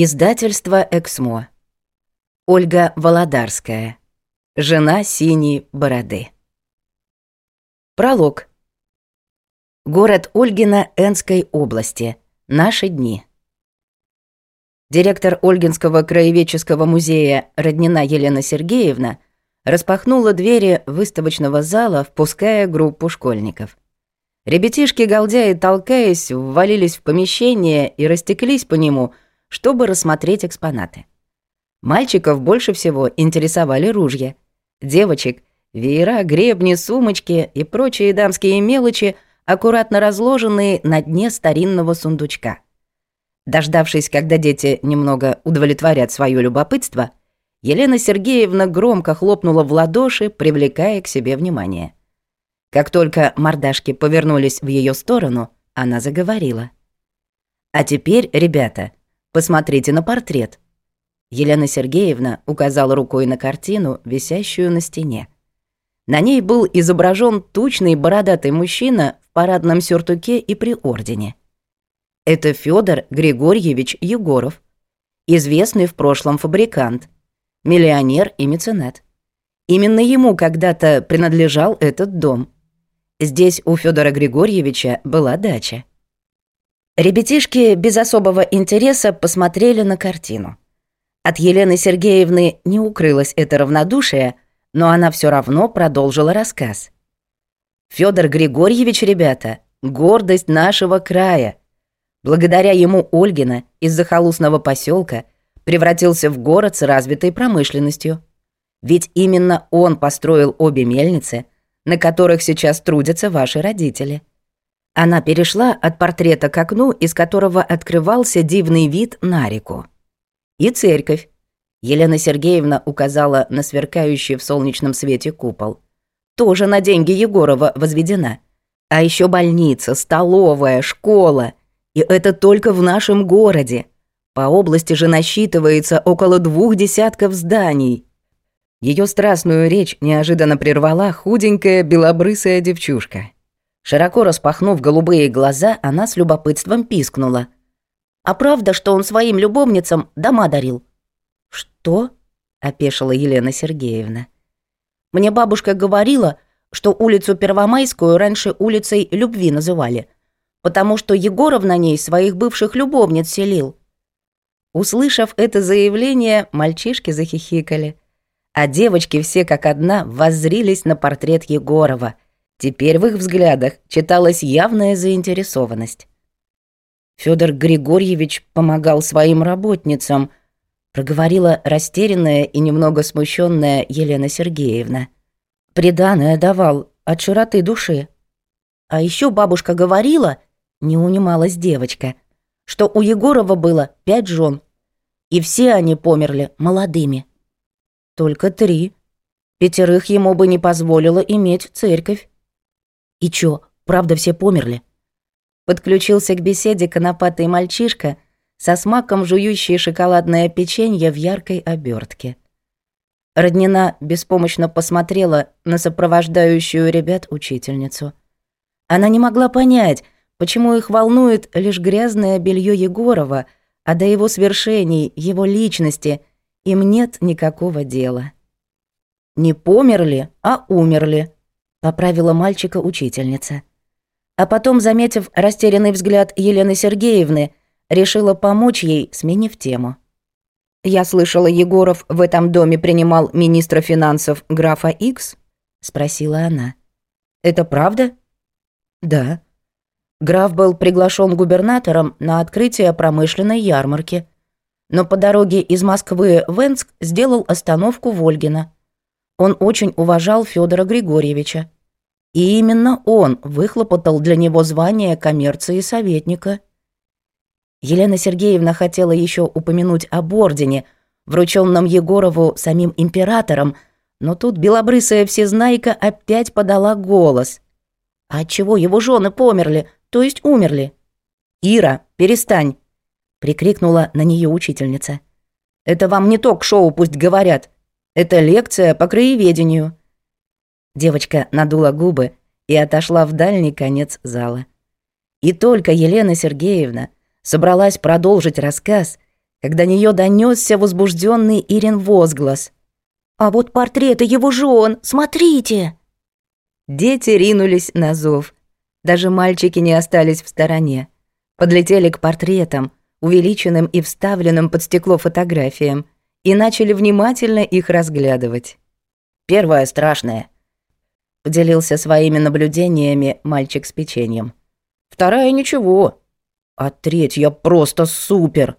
Издательство «Эксмо». Ольга Володарская. Жена синей бороды. Пролог. Город Ольгина Энской области. Наши дни. Директор Ольгинского краеведческого музея Роднина Елена Сергеевна распахнула двери выставочного зала, впуская группу школьников. Ребятишки, галдя и толкаясь, ввалились в помещение и растеклись по нему – чтобы рассмотреть экспонаты. Мальчиков больше всего интересовали ружья, девочек — веера, гребни, сумочки и прочие дамские мелочи, аккуратно разложенные на дне старинного сундучка. Дождавшись, когда дети немного удовлетворят свое любопытство, Елена Сергеевна громко хлопнула в ладоши, привлекая к себе внимание. Как только мордашки повернулись в ее сторону, она заговорила. «А теперь, ребята, — Посмотрите на портрет». Елена Сергеевна указала рукой на картину, висящую на стене. На ней был изображен тучный бородатый мужчина в парадном сюртуке и при ордене. Это Федор Григорьевич Егоров, известный в прошлом фабрикант, миллионер и меценат. Именно ему когда-то принадлежал этот дом. Здесь у Федора Григорьевича была дача. Ребятишки без особого интереса посмотрели на картину. От Елены Сергеевны не укрылось это равнодушие, но она все равно продолжила рассказ. Федор Григорьевич, ребята, гордость нашего края. Благодаря ему Ольгина из захолустного поселка превратился в город с развитой промышленностью. Ведь именно он построил обе мельницы, на которых сейчас трудятся ваши родители. Она перешла от портрета к окну, из которого открывался дивный вид на реку. «И церковь», — Елена Сергеевна указала на сверкающий в солнечном свете купол. «Тоже на деньги Егорова возведена. А еще больница, столовая, школа. И это только в нашем городе. По области же насчитывается около двух десятков зданий». Ее страстную речь неожиданно прервала худенькая белобрысая девчушка — Широко распахнув голубые глаза, она с любопытством пискнула. «А правда, что он своим любовницам дома дарил?» «Что?» – опешила Елена Сергеевна. «Мне бабушка говорила, что улицу Первомайскую раньше улицей любви называли, потому что Егоров на ней своих бывших любовниц селил». Услышав это заявление, мальчишки захихикали, а девочки все как одна воззрились на портрет Егорова – Теперь в их взглядах читалась явная заинтересованность. Федор Григорьевич помогал своим работницам, проговорила растерянная и немного смущенная Елена Сергеевна. Приданное давал от широты души. А еще бабушка говорила, не унималась девочка, что у Егорова было пять жен, и все они померли молодыми. Только три. Пятерых ему бы не позволило иметь церковь. И чё, правда все померли?» Подключился к беседе конопатый мальчишка со смаком жующий шоколадное печенье в яркой обертке. Роднина беспомощно посмотрела на сопровождающую ребят учительницу. Она не могла понять, почему их волнует лишь грязное белье Егорова, а до его свершений, его личности им нет никакого дела. «Не померли, а умерли», Поправила мальчика учительница. А потом, заметив растерянный взгляд Елены Сергеевны, решила помочь ей, сменив тему. «Я слышала, Егоров в этом доме принимал министра финансов графа X? — спросила она. «Это правда?» «Да». Граф был приглашен губернатором на открытие промышленной ярмарки, но по дороге из Москвы в Энск сделал остановку Вольгина. Он очень уважал Федора Григорьевича. И именно он выхлопотал для него звание коммерции советника. Елена Сергеевна хотела еще упомянуть об ордене, врученном Егорову самим императором, но тут белобрысая всезнайка опять подала голос. А чего его жены померли, то есть умерли? «Ира, перестань!» — прикрикнула на нее учительница. «Это вам не то к шоу пусть говорят. Это лекция по краеведению». Девочка надула губы и отошла в дальний конец зала. И только Елена Сергеевна собралась продолжить рассказ, когда нее донесся возбужденный Ирин возглас. «А вот портреты его жен, смотрите!» Дети ринулись на зов. Даже мальчики не остались в стороне. Подлетели к портретам, увеличенным и вставленным под стекло фотографиям – и начали внимательно их разглядывать. «Первое страшное», — поделился своими наблюдениями мальчик с печеньем. «Вторая ничего. А третья просто супер.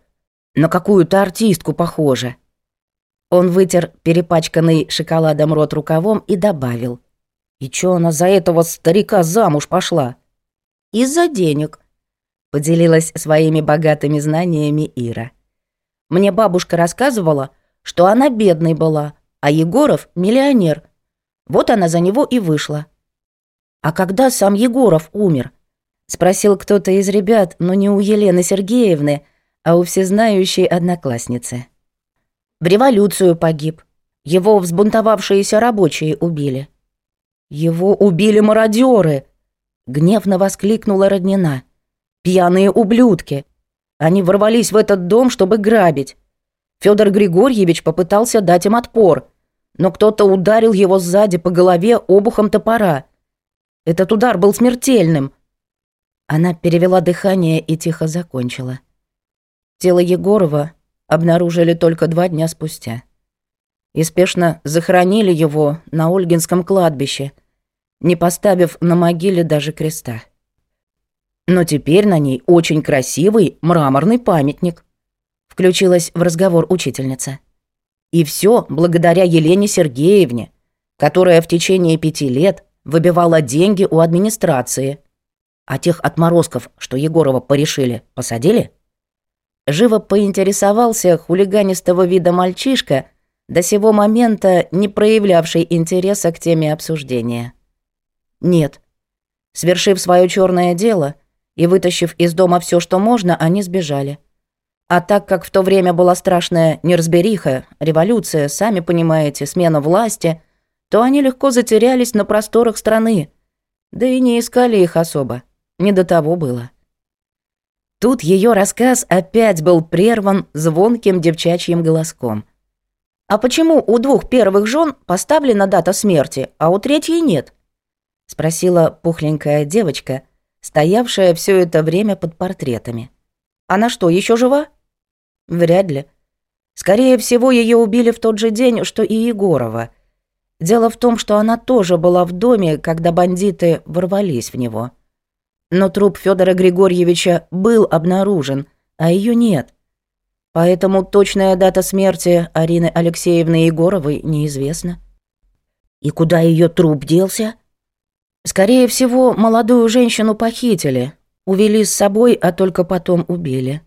На какую-то артистку похожа». Он вытер перепачканный шоколадом рот рукавом и добавил. «И чё она за этого старика замуж пошла?» «Из-за денег», — поделилась своими богатыми знаниями Ира. Мне бабушка рассказывала, что она бедной была, а Егоров – миллионер. Вот она за него и вышла. «А когда сам Егоров умер?» – спросил кто-то из ребят, но не у Елены Сергеевны, а у всезнающей одноклассницы. В революцию погиб. Его взбунтовавшиеся рабочие убили. «Его убили мародеры!» – гневно воскликнула роднина. «Пьяные ублюдки! Они ворвались в этот дом, чтобы грабить. Федор Григорьевич попытался дать им отпор, но кто-то ударил его сзади по голове обухом топора. Этот удар был смертельным. Она перевела дыхание и тихо закончила. Тело Егорова обнаружили только два дня спустя. И спешно захоронили его на Ольгинском кладбище, не поставив на могиле даже креста но теперь на ней очень красивый мраморный памятник», — включилась в разговор учительница. «И все благодаря Елене Сергеевне, которая в течение пяти лет выбивала деньги у администрации. А тех отморозков, что Егорова порешили, посадили?» Живо поинтересовался хулиганистого вида мальчишка, до сего момента не проявлявший интереса к теме обсуждения. «Нет». Свершив свое черное дело, — и, вытащив из дома все, что можно, они сбежали. А так как в то время была страшная неразбериха, революция, сами понимаете, смена власти, то они легко затерялись на просторах страны. Да и не искали их особо. Не до того было. Тут ее рассказ опять был прерван звонким девчачьим голоском. «А почему у двух первых жен поставлена дата смерти, а у третьей нет?» — спросила пухленькая девочка — стоявшая все это время под портретами. Она что, еще жива? Вряд ли. Скорее всего, ее убили в тот же день, что и Егорова. Дело в том, что она тоже была в доме, когда бандиты ворвались в него. Но труп Федора Григорьевича был обнаружен, а ее нет. Поэтому точная дата смерти Арины Алексеевны Егоровой неизвестна. «И куда ее труп делся?» Скорее всего, молодую женщину похитили, увели с собой, а только потом убили.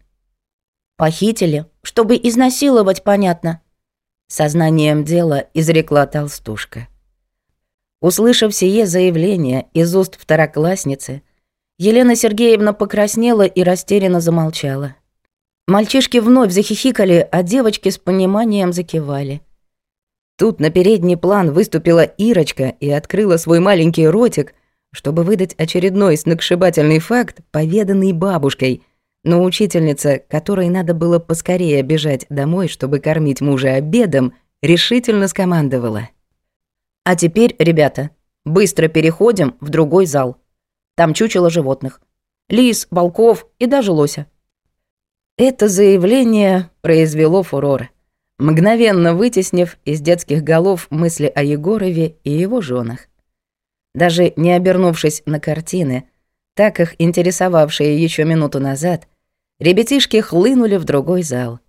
Похитили, чтобы изнасиловать, понятно. Сознанием дела изрекла толстушка. Услышав сие заявление из уст второклассницы, Елена Сергеевна покраснела и растерянно замолчала. Мальчишки вновь захихикали, а девочки с пониманием закивали – Тут на передний план выступила Ирочка и открыла свой маленький ротик, чтобы выдать очередной сногсшибательный факт, поведанный бабушкой. Но учительница, которой надо было поскорее бежать домой, чтобы кормить мужа обедом, решительно скомандовала. «А теперь, ребята, быстро переходим в другой зал. Там чучело животных. Лис, волков и даже лося». Это заявление произвело фурор мгновенно вытеснив из детских голов мысли о Егорове и его женах. Даже не обернувшись на картины, так их интересовавшие еще минуту назад, ребятишки хлынули в другой зал.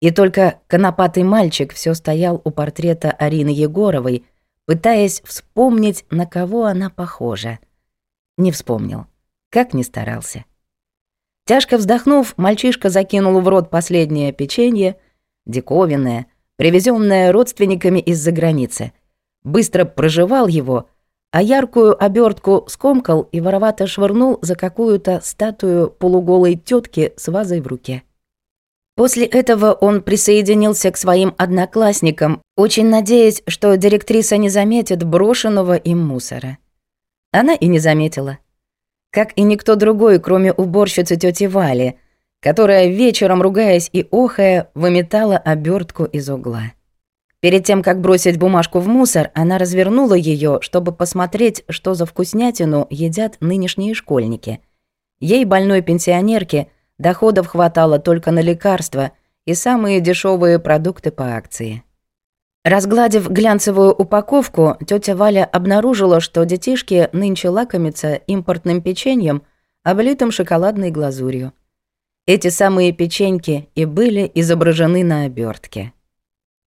И только конопатый мальчик все стоял у портрета Арины Егоровой, пытаясь вспомнить, на кого она похожа. Не вспомнил, как не старался. Тяжко вздохнув, мальчишка закинул в рот последнее печенье — диковинное, привезенное родственниками из-за границы. Быстро проживал его, а яркую обертку скомкал и воровато швырнул за какую-то статую полуголой тетки с вазой в руке. После этого он присоединился к своим одноклассникам, очень надеясь, что директриса не заметит брошенного им мусора. Она и не заметила. Как и никто другой, кроме уборщицы тети Вали – которая вечером, ругаясь и охая, выметала обертку из угла. Перед тем, как бросить бумажку в мусор, она развернула ее, чтобы посмотреть, что за вкуснятину едят нынешние школьники. Ей, больной пенсионерке, доходов хватало только на лекарства и самые дешевые продукты по акции. Разгладив глянцевую упаковку, тетя Валя обнаружила, что детишки нынче лакомятся импортным печеньем, облитым шоколадной глазурью. Эти самые печеньки и были изображены на обертке.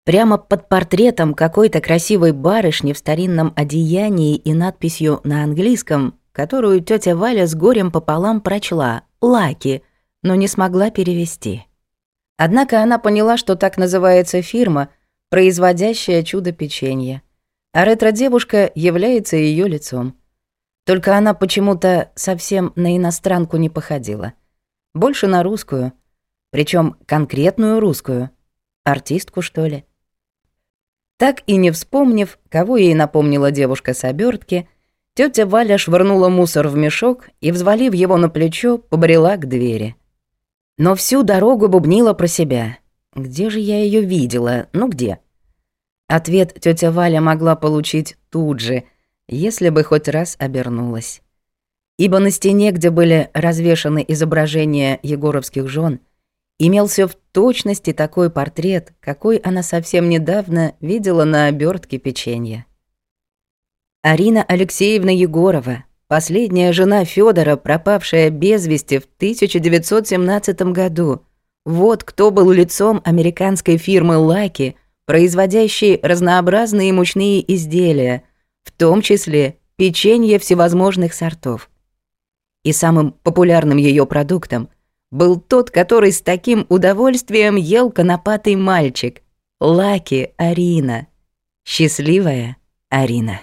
Прямо под портретом какой-то красивой барышни в старинном одеянии и надписью на английском, которую тетя Валя с горем пополам прочла «Лаки», но не смогла перевести. Однако она поняла, что так называется фирма, производящая чудо-печенье. А ретро-девушка является ее лицом. Только она почему-то совсем на иностранку не походила — больше на русскую. Причем конкретную русскую. Артистку, что ли? Так и не вспомнив, кого ей напомнила девушка с обертки, тетя Валя швырнула мусор в мешок и, взвалив его на плечо, побрела к двери. Но всю дорогу бубнила про себя. «Где же я ее видела? Ну где?» Ответ тетя Валя могла получить тут же, если бы хоть раз обернулась ибо на стене, где были развешаны изображения егоровских жен, имелся в точности такой портрет, какой она совсем недавно видела на обертке печенья. Арина Алексеевна Егорова, последняя жена Федора, пропавшая без вести в 1917 году, вот кто был лицом американской фирмы «Лаки», производящей разнообразные мучные изделия, в том числе печенье всевозможных сортов – и самым популярным ее продуктом был тот, который с таким удовольствием ел конопатый мальчик — Лаки Арина. Счастливая Арина.